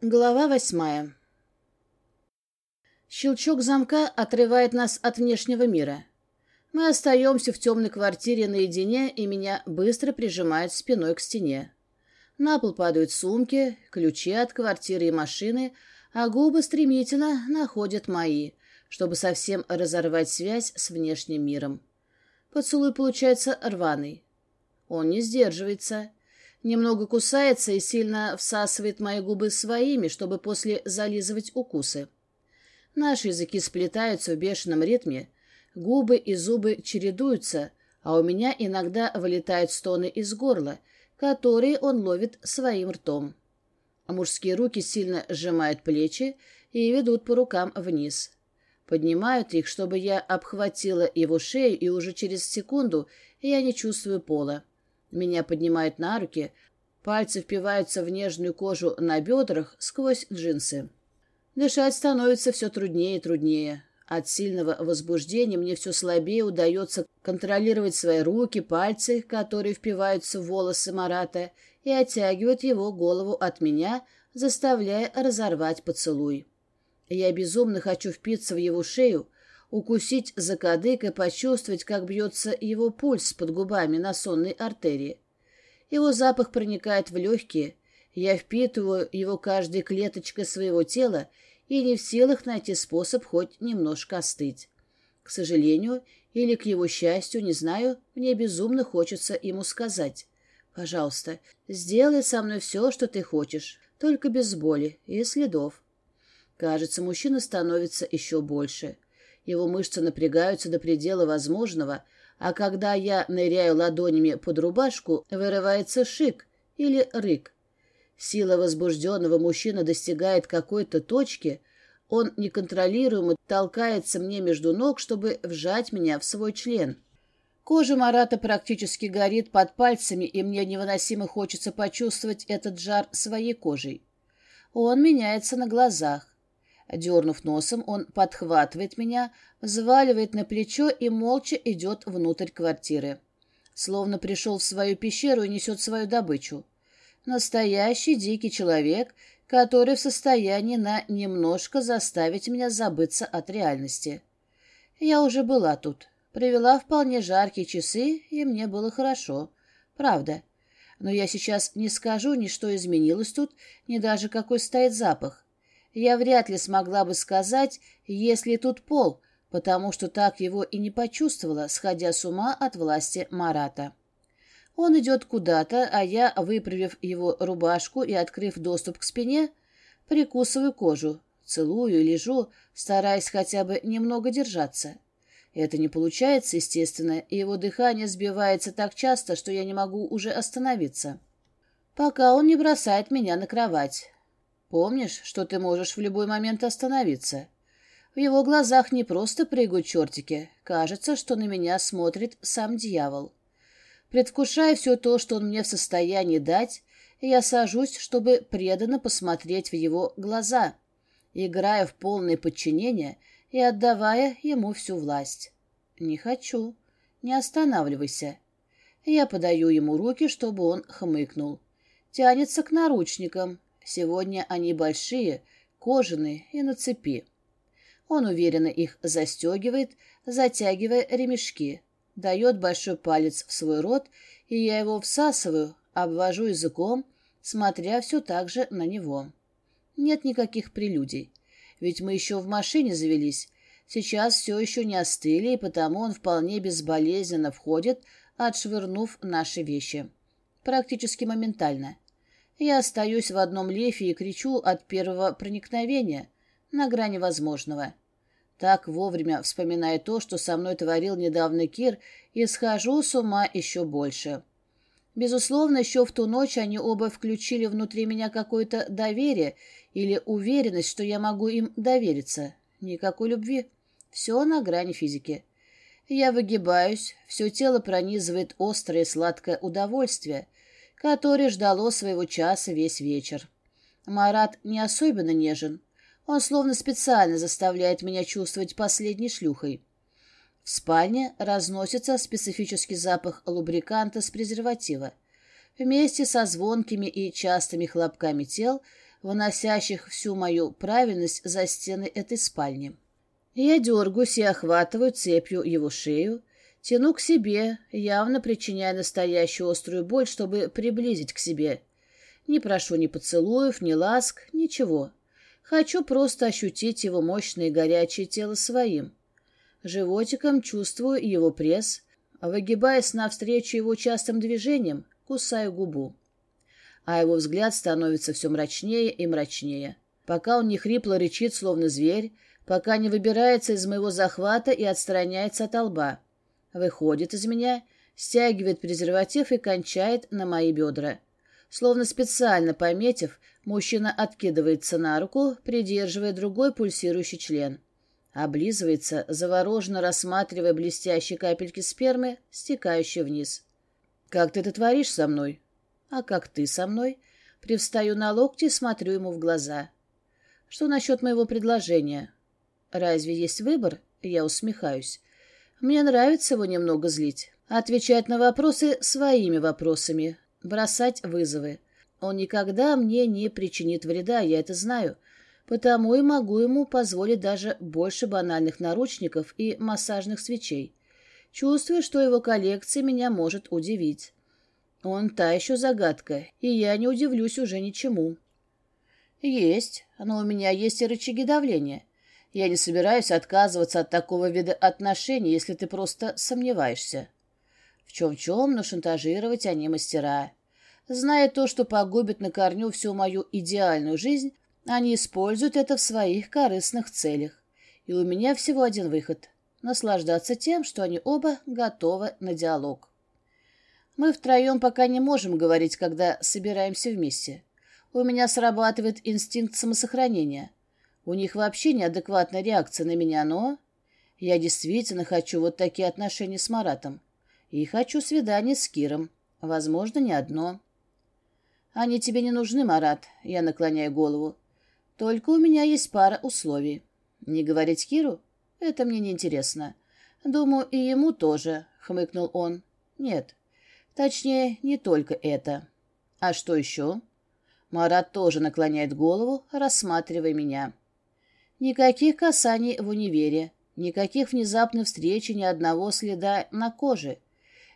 Глава восьмая. Щелчок замка отрывает нас от внешнего мира. Мы остаемся в темной квартире наедине, и меня быстро прижимают спиной к стене. На пол падают сумки, ключи от квартиры и машины, а губы стремительно находят мои, чтобы совсем разорвать связь с внешним миром. Поцелуй получается рваный. Он не сдерживается немного кусается и сильно всасывает мои губы своими, чтобы после зализывать укусы. Наши языки сплетаются в бешеном ритме, губы и зубы чередуются, а у меня иногда вылетают стоны из горла, которые он ловит своим ртом. А мужские руки сильно сжимают плечи и ведут по рукам вниз. Поднимают их, чтобы я обхватила его шею, и уже через секунду я не чувствую пола. Меня поднимают на руки, пальцы впиваются в нежную кожу на бедрах сквозь джинсы. Дышать становится все труднее и труднее. От сильного возбуждения мне все слабее удается контролировать свои руки, пальцы, которые впиваются в волосы Марата и оттягивают его голову от меня, заставляя разорвать поцелуй. Я безумно хочу впиться в его шею, укусить за кадык и почувствовать, как бьется его пульс под губами на сонной артерии. Его запах проникает в легкие, я впитываю его каждой клеточкой своего тела и не в силах найти способ хоть немножко остыть. К сожалению, или к его счастью, не знаю, мне безумно хочется ему сказать. «Пожалуйста, сделай со мной все, что ты хочешь, только без боли и следов». Кажется, мужчина становится еще больше. Его мышцы напрягаются до предела возможного, а когда я ныряю ладонями под рубашку, вырывается шик или рык. Сила возбужденного мужчины достигает какой-то точки, он неконтролируемо толкается мне между ног, чтобы вжать меня в свой член. Кожа Марата практически горит под пальцами, и мне невыносимо хочется почувствовать этот жар своей кожей. Он меняется на глазах. Дернув носом, он подхватывает меня, взваливает на плечо и молча идет внутрь квартиры. Словно пришел в свою пещеру и несет свою добычу. Настоящий дикий человек, который в состоянии на немножко заставить меня забыться от реальности. Я уже была тут, провела вполне жаркие часы, и мне было хорошо. Правда. Но я сейчас не скажу ни что изменилось тут, ни даже какой стоит запах я вряд ли смогла бы сказать, если тут пол, потому что так его и не почувствовала, сходя с ума от власти Марата. Он идет куда-то, а я, выправив его рубашку и открыв доступ к спине, прикусываю кожу, целую и лежу, стараясь хотя бы немного держаться. Это не получается, естественно, и его дыхание сбивается так часто, что я не могу уже остановиться. Пока он не бросает меня на кровать. Помнишь, что ты можешь в любой момент остановиться? В его глазах не просто прыгают чертики. Кажется, что на меня смотрит сам дьявол. Предвкушая все то, что он мне в состоянии дать, я сажусь, чтобы преданно посмотреть в его глаза, играя в полное подчинение и отдавая ему всю власть. Не хочу. Не останавливайся. Я подаю ему руки, чтобы он хмыкнул. Тянется к наручникам, Сегодня они большие, кожаные и на цепи. Он уверенно их застегивает, затягивая ремешки, дает большой палец в свой рот, и я его всасываю, обвожу языком, смотря все так же на него. Нет никаких прелюдий, ведь мы еще в машине завелись. Сейчас все еще не остыли, и потому он вполне безболезненно входит, отшвырнув наши вещи. Практически моментально. Я остаюсь в одном лефе и кричу от первого проникновения, на грани возможного. Так вовремя вспоминая то, что со мной творил недавно Кир, и схожу с ума еще больше. Безусловно, еще в ту ночь они оба включили внутри меня какое-то доверие или уверенность, что я могу им довериться. Никакой любви. Все на грани физики. Я выгибаюсь, все тело пронизывает острое сладкое удовольствие — которое ждало своего часа весь вечер. Марат не особенно нежен. Он словно специально заставляет меня чувствовать последней шлюхой. В спальне разносится специфический запах лубриканта с презерватива. Вместе со звонкими и частыми хлопками тел выносящих всю мою правильность за стены этой спальни. Я дергаюсь и охватываю цепью его шею, тяну к себе, явно причиняя настоящую острую боль, чтобы приблизить к себе. Не прошу ни поцелуев, ни ласк, ничего. Хочу просто ощутить его мощное горячее тело своим. Животиком чувствую его пресс, выгибаясь навстречу его частым движениям, кусаю губу. А его взгляд становится все мрачнее и мрачнее, пока он не хрипло рычит, словно зверь, пока не выбирается из моего захвата и отстраняется от лба. Выходит из меня, стягивает презерватив и кончает на мои бедра. Словно специально пометив, мужчина откидывается на руку, придерживая другой пульсирующий член. Облизывается, завороженно рассматривая блестящие капельки спермы, стекающие вниз. «Как ты это творишь со мной?» «А как ты со мной?» Привстаю на локти и смотрю ему в глаза. «Что насчет моего предложения?» «Разве есть выбор?» Я усмехаюсь. «Мне нравится его немного злить. Отвечать на вопросы своими вопросами, бросать вызовы. Он никогда мне не причинит вреда, я это знаю, потому и могу ему позволить даже больше банальных наручников и массажных свечей. Чувствую, что его коллекция меня может удивить. Он та еще загадка, и я не удивлюсь уже ничему. Есть, но у меня есть и рычаги давления. Я не собираюсь отказываться от такого вида отношений, если ты просто сомневаешься. В чем-чем, но шантажировать они мастера. Зная то, что погубит на корню всю мою идеальную жизнь, они используют это в своих корыстных целях. И у меня всего один выход — наслаждаться тем, что они оба готовы на диалог. Мы втроем пока не можем говорить, когда собираемся вместе. У меня срабатывает инстинкт самосохранения. У них вообще неадекватная реакция на меня, но... Я действительно хочу вот такие отношения с Маратом. И хочу свидание с Киром. Возможно, не одно. Они тебе не нужны, Марат, я наклоняю голову. Только у меня есть пара условий. Не говорить Киру? Это мне не интересно. Думаю, и ему тоже, хмыкнул он. Нет. Точнее, не только это. А что еще? Марат тоже наклоняет голову, рассматривая меня. Никаких касаний в универе, никаких внезапных встреч и ни одного следа на коже.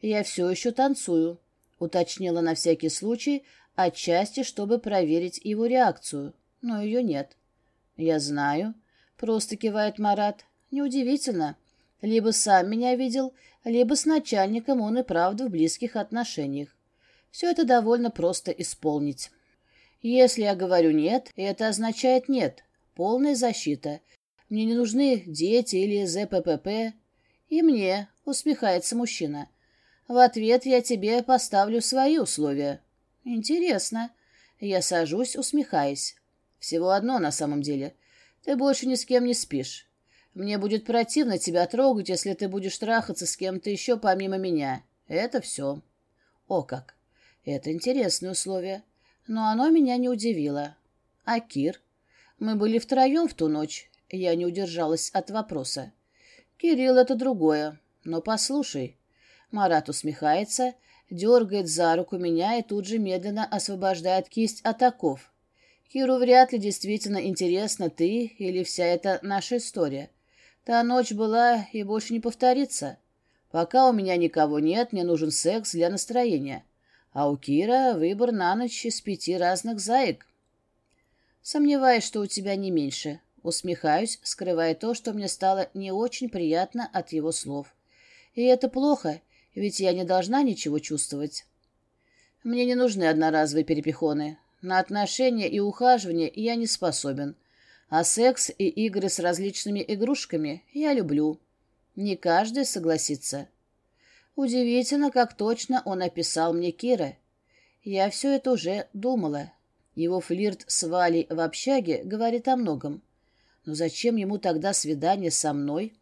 Я все еще танцую, уточнила на всякий случай, отчасти, чтобы проверить его реакцию но ее нет. «Я знаю», — просто кивает Марат. «Неудивительно. Либо сам меня видел, либо с начальником он и правда в близких отношениях. Все это довольно просто исполнить. Если я говорю «нет», это означает «нет». Полная защита. Мне не нужны дети или ЗППП. И мне, усмехается мужчина. В ответ я тебе поставлю свои условия. Интересно. Я сажусь, усмехаясь. Всего одно на самом деле. Ты больше ни с кем не спишь. Мне будет противно тебя трогать, если ты будешь трахаться с кем-то еще помимо меня. Это все. О как! Это интересное условие. Но оно меня не удивило. А Кир? Мы были втроем в ту ночь. Я не удержалась от вопроса. Кирилл — это другое. Но послушай. Марат усмехается, дергает за руку меня и тут же медленно освобождает кисть от оков. Киру вряд ли действительно интересна ты или вся эта наша история. Та ночь была и больше не повторится. Пока у меня никого нет, мне нужен секс для настроения. А у Кира выбор на ночь из пяти разных заек. Сомневаюсь, что у тебя не меньше. Усмехаюсь, скрывая то, что мне стало не очень приятно от его слов. И это плохо, ведь я не должна ничего чувствовать. Мне не нужны одноразовые перепихоны. На отношения и ухаживание я не способен, а секс и игры с различными игрушками я люблю. Не каждый согласится. Удивительно, как точно он описал мне Кира. Я все это уже думала. Его флирт с Валей в общаге говорит о многом. Но зачем ему тогда свидание со мной?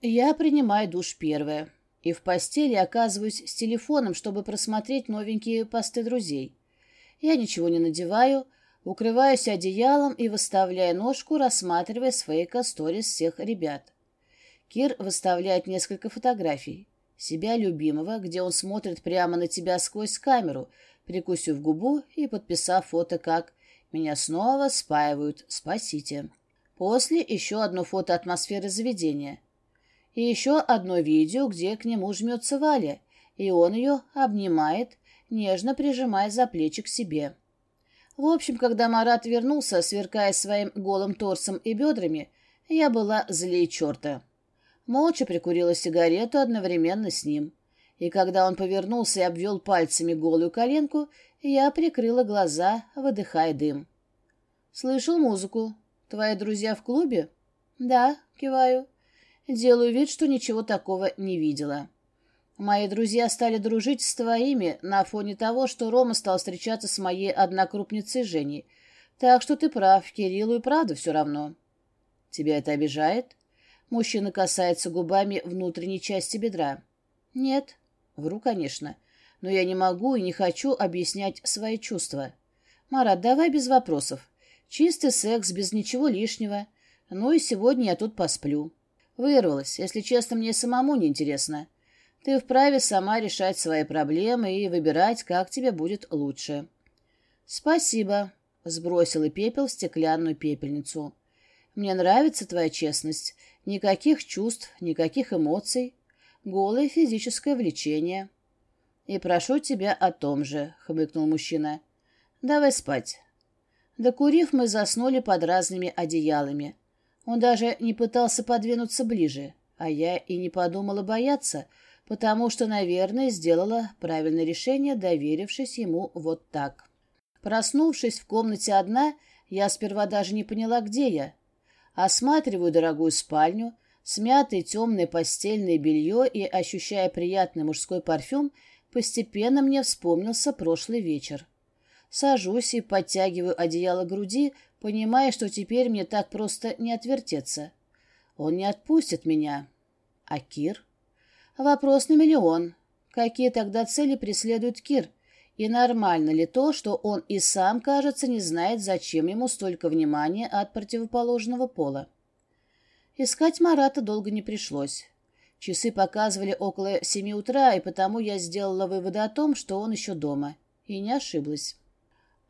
Я принимаю душ первое. И в постели оказываюсь с телефоном, чтобы просмотреть новенькие посты друзей. Я ничего не надеваю, укрываюсь одеялом и выставляю ножку, рассматривая свои касторис всех ребят. Кир выставляет несколько фотографий. Себя любимого, где он смотрит прямо на тебя сквозь камеру, прикусив губу и подписав фото как Меня снова спаивают. Спасите. После еще одно фото атмосферы заведения. И еще одно видео, где к нему жмется Валя, и он ее обнимает, нежно прижимая за плечи к себе. В общем, когда Марат вернулся, сверкая своим голым торсом и бедрами, я была злее черта. Молча прикурила сигарету одновременно с ним. И когда он повернулся и обвел пальцами голую коленку, я прикрыла глаза, выдыхая дым. «Слышал музыку. Твои друзья в клубе?» «Да», — киваю. Делаю вид, что ничего такого не видела. Мои друзья стали дружить с твоими на фоне того, что Рома стал встречаться с моей однокрупницей Женей. Так что ты прав, Кириллу и правда все равно. Тебя это обижает? Мужчина касается губами внутренней части бедра. Нет. Вру, конечно. Но я не могу и не хочу объяснять свои чувства. Марат, давай без вопросов. Чистый секс, без ничего лишнего. Ну и сегодня я тут посплю. Вырвалась. Если честно, мне самому неинтересно. Ты вправе сама решать свои проблемы и выбирать, как тебе будет лучше. Спасибо. Сбросила пепел в стеклянную пепельницу. Мне нравится твоя честность. Никаких чувств, никаких эмоций. Голое физическое влечение. И прошу тебя о том же, хмыкнул мужчина. Давай спать. Докурив, мы заснули под разными одеялами. Он даже не пытался подвинуться ближе, а я и не подумала бояться, потому что, наверное, сделала правильное решение, доверившись ему вот так. Проснувшись в комнате одна, я сперва даже не поняла, где я. Осматриваю дорогую спальню, смятое темное постельное белье и, ощущая приятный мужской парфюм, постепенно мне вспомнился прошлый вечер. Сажусь и подтягиваю одеяло к груди, понимая, что теперь мне так просто не отвертеться. Он не отпустит меня. А Кир? Вопрос на миллион. Какие тогда цели преследует Кир? И нормально ли то, что он и сам, кажется, не знает, зачем ему столько внимания от противоположного пола? Искать Марата долго не пришлось. Часы показывали около семи утра, и потому я сделала выводы о том, что он еще дома. И не ошиблась.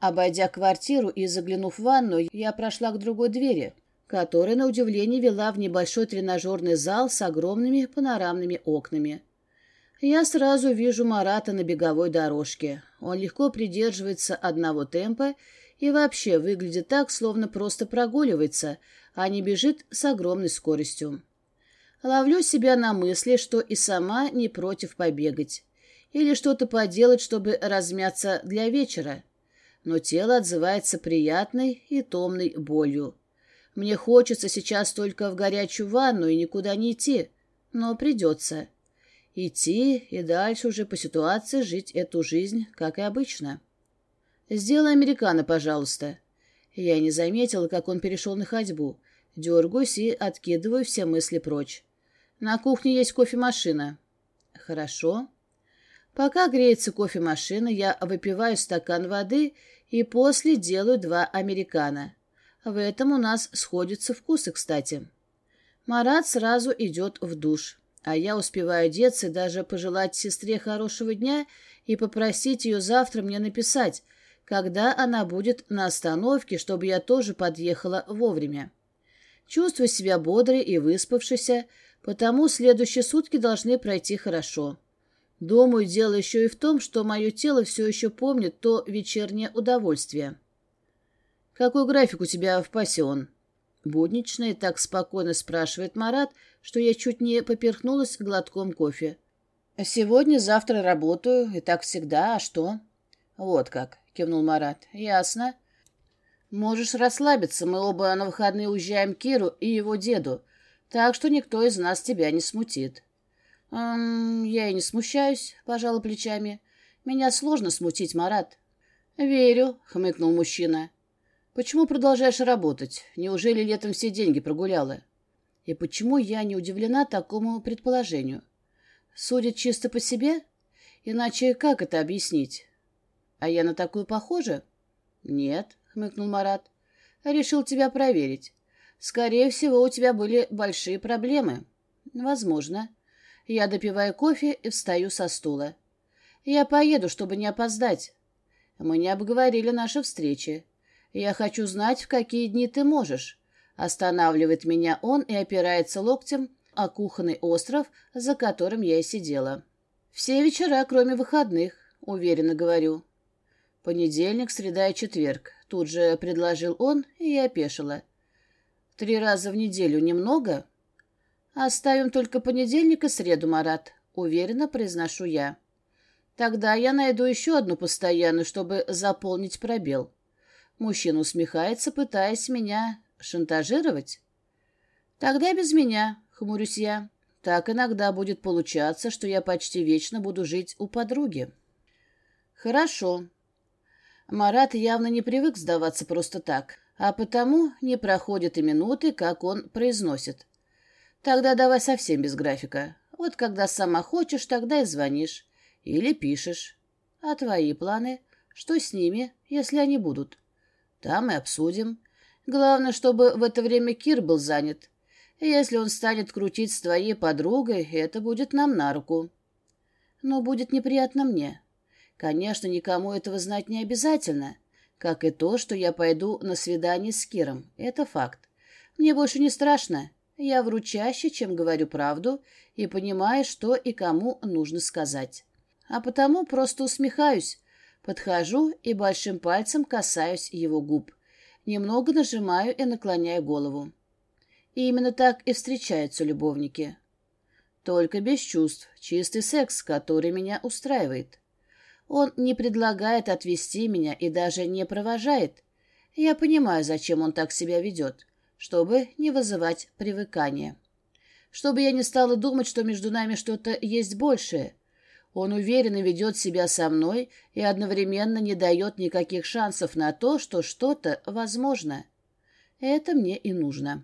Обойдя квартиру и заглянув в ванную, я прошла к другой двери, которая, на удивление, вела в небольшой тренажерный зал с огромными панорамными окнами. Я сразу вижу Марата на беговой дорожке. Он легко придерживается одного темпа и вообще выглядит так, словно просто прогуливается, а не бежит с огромной скоростью. Ловлю себя на мысли, что и сама не против побегать. Или что-то поделать, чтобы размяться для вечера но тело отзывается приятной и томной болью. Мне хочется сейчас только в горячую ванну и никуда не идти, но придется. Идти и дальше уже по ситуации жить эту жизнь, как и обычно. «Сделай американо, пожалуйста». Я не заметила, как он перешел на ходьбу. Дергаюсь и откидываю все мысли прочь. «На кухне есть кофемашина». «Хорошо». Пока греется кофемашина, я выпиваю стакан воды и после делаю два американо. В этом у нас сходятся вкусы, кстати. Марат сразу идет в душ, а я успеваю одеться даже пожелать сестре хорошего дня и попросить ее завтра мне написать, когда она будет на остановке, чтобы я тоже подъехала вовремя. Чувствую себя бодрой и выспавшейся, потому следующие сутки должны пройти хорошо. Думаю, дело еще и в том, что мое тело все еще помнит то вечернее удовольствие. «Какой график у тебя в пассион?» Буднично и так спокойно спрашивает Марат, что я чуть не поперхнулась глотком кофе. «Сегодня, завтра работаю, и так всегда, а что?» «Вот как», — кивнул Марат. «Ясно. Можешь расслабиться, мы оба на выходные уезжаем к Киру и его деду, так что никто из нас тебя не смутит». «Эм, я и не смущаюсь», — пожала плечами. «Меня сложно смутить, Марат». «Верю», — хмыкнул мужчина. «Почему продолжаешь работать? Неужели летом все деньги прогуляла?» «И почему я не удивлена такому предположению? Судят чисто по себе? Иначе как это объяснить? А я на такую похожа?» «Нет», — хмыкнул Марат. «Решил тебя проверить. Скорее всего, у тебя были большие проблемы». «Возможно». Я допиваю кофе и встаю со стула. Я поеду, чтобы не опоздать. Мы не обговорили наши встречи. Я хочу знать, в какие дни ты можешь. Останавливает меня он и опирается локтем о кухонный остров, за которым я и сидела. Все вечера, кроме выходных, уверенно говорю. Понедельник, среда и четверг. Тут же предложил он, и я опешила. Три раза в неделю немного? Оставим только понедельник и среду, Марат, уверенно произношу я. Тогда я найду еще одну постоянную, чтобы заполнить пробел. Мужчина усмехается, пытаясь меня шантажировать. Тогда без меня, хмурюсь я. Так иногда будет получаться, что я почти вечно буду жить у подруги. Хорошо. Марат явно не привык сдаваться просто так, а потому не проходит и минуты, как он произносит. Тогда давай совсем без графика. Вот когда сама хочешь, тогда и звонишь. Или пишешь. А твои планы? Что с ними, если они будут? Там и обсудим. Главное, чтобы в это время Кир был занят. Если он станет крутить с твоей подругой, это будет нам на руку. Но будет неприятно мне. Конечно, никому этого знать не обязательно. Как и то, что я пойду на свидание с Киром. Это факт. Мне больше не страшно. Я вру чаще, чем говорю правду, и понимаю, что и кому нужно сказать. А потому просто усмехаюсь, подхожу и большим пальцем касаюсь его губ. Немного нажимаю и наклоняю голову. И именно так и встречаются любовники. Только без чувств, чистый секс, который меня устраивает. Он не предлагает отвезти меня и даже не провожает. Я понимаю, зачем он так себя ведет, чтобы не вызывать привыкания. Чтобы я не стала думать, что между нами что-то есть большее — он уверенно ведет себя со мной и одновременно не дает никаких шансов на то, что что-то возможно. Это мне и нужно.